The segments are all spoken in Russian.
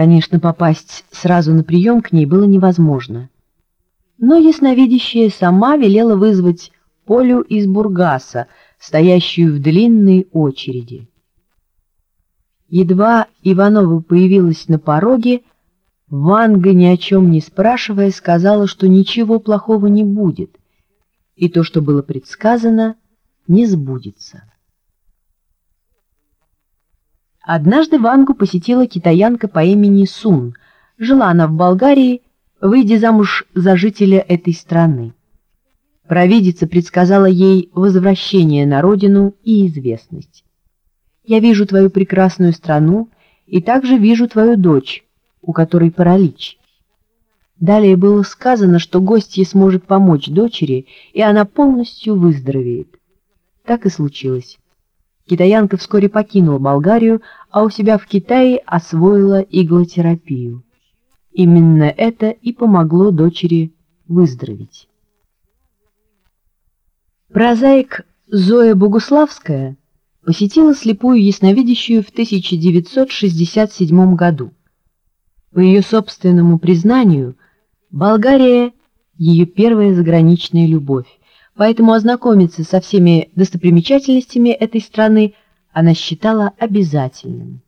Конечно, попасть сразу на прием к ней было невозможно. Но ясновидящая сама велела вызвать Полю из Бургаса, стоящую в длинной очереди. Едва Иванова появилась на пороге, Ванга, ни о чем не спрашивая, сказала, что ничего плохого не будет, и то, что было предсказано, не сбудется. Однажды Вангу посетила китаянка по имени Сун. Жила она в Болгарии, выйдя замуж за жителя этой страны. Провидица предсказала ей возвращение на родину и известность. «Я вижу твою прекрасную страну и также вижу твою дочь, у которой паралич». Далее было сказано, что гостья сможет помочь дочери, и она полностью выздоровеет. Так и случилось. Китаянка вскоре покинула Болгарию, а у себя в Китае освоила иглотерапию. Именно это и помогло дочери выздороветь. Прозаик Зоя Богуславская посетила слепую ясновидящую в 1967 году. По ее собственному признанию, Болгария — ее первая заграничная любовь поэтому ознакомиться со всеми достопримечательностями этой страны она считала обязательным.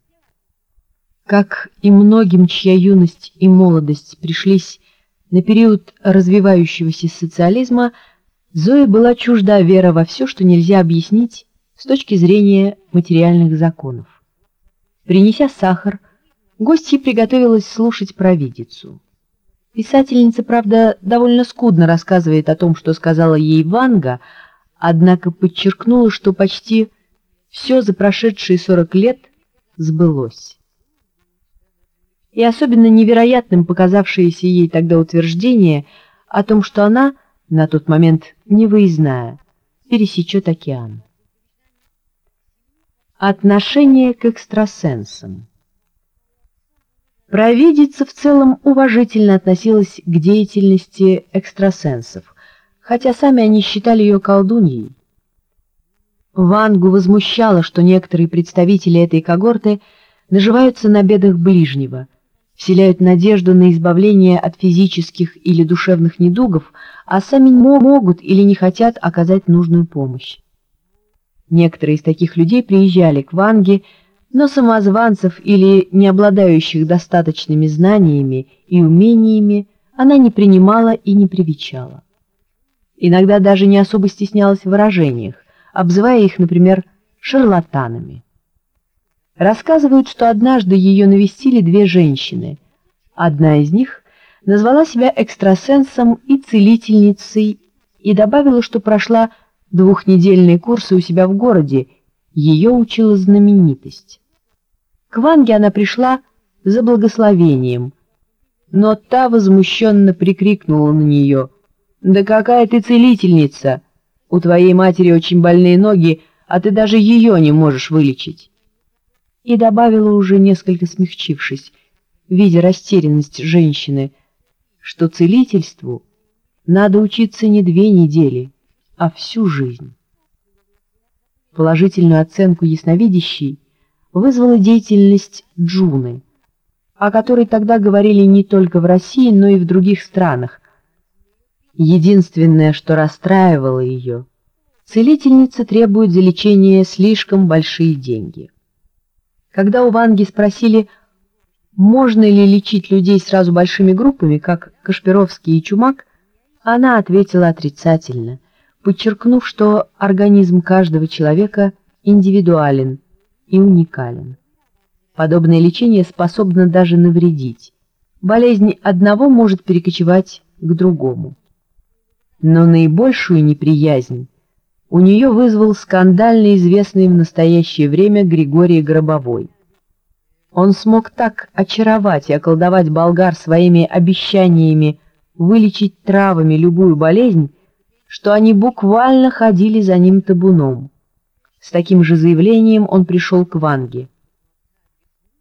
Как и многим, чья юность и молодость пришлись на период развивающегося социализма, Зоя была чужда вера во все, что нельзя объяснить с точки зрения материальных законов. Принеся сахар, гостья приготовилась слушать провидицу. Писательница, правда, довольно скудно рассказывает о том, что сказала ей Ванга, однако подчеркнула, что почти все за прошедшие 40 лет сбылось. И особенно невероятным показавшееся ей тогда утверждение о том, что она, на тот момент невыездная, пересечет океан. Отношение к экстрасенсам Провидица в целом уважительно относилась к деятельности экстрасенсов, хотя сами они считали ее колдуньей. Вангу возмущало, что некоторые представители этой когорты наживаются на бедах ближнего, вселяют надежду на избавление от физических или душевных недугов, а сами не могут или не хотят оказать нужную помощь. Некоторые из таких людей приезжали к Ванге, но самозванцев или не обладающих достаточными знаниями и умениями она не принимала и не привечала. Иногда даже не особо стеснялась в выражениях, обзывая их, например, шарлатанами. Рассказывают, что однажды ее навестили две женщины. Одна из них назвала себя экстрасенсом и целительницей и добавила, что прошла двухнедельные курсы у себя в городе, ее учила знаменитость. К Ванге она пришла за благословением, но та возмущенно прикрикнула на нее. «Да какая ты целительница! У твоей матери очень больные ноги, а ты даже ее не можешь вылечить!» И добавила уже несколько смягчившись, видя растерянность женщины, что целительству надо учиться не две недели, а всю жизнь. Положительную оценку ясновидящей вызвала деятельность Джуны, о которой тогда говорили не только в России, но и в других странах. Единственное, что расстраивало ее, целительница требует за лечение слишком большие деньги. Когда у Ванги спросили, можно ли лечить людей сразу большими группами, как Кашпировский и Чумак, она ответила отрицательно, подчеркнув, что организм каждого человека индивидуален – и уникален. Подобное лечение способно даже навредить. Болезнь одного может перекочевать к другому. Но наибольшую неприязнь у нее вызвал скандально известный в настоящее время Григорий Гробовой. Он смог так очаровать и околдовать болгар своими обещаниями вылечить травами любую болезнь, что они буквально ходили за ним табуном. С таким же заявлением он пришел к Ванге.